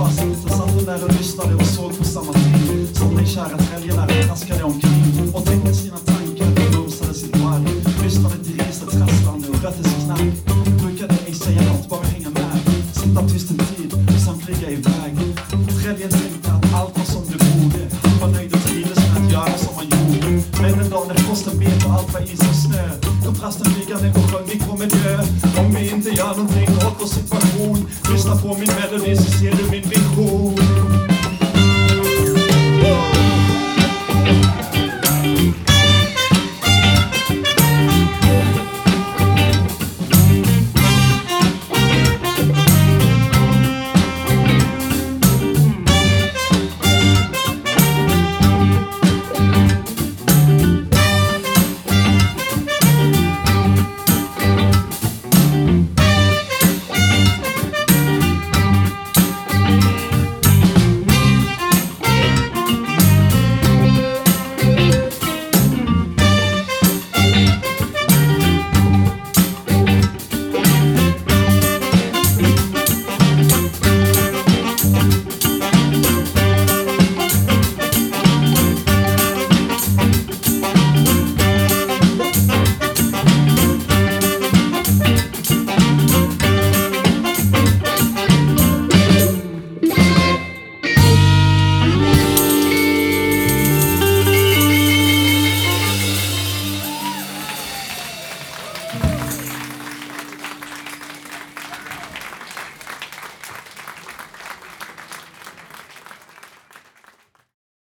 fast intressant när och lyssnade och såg på samma tid. Som din kära tredje när traskade omkring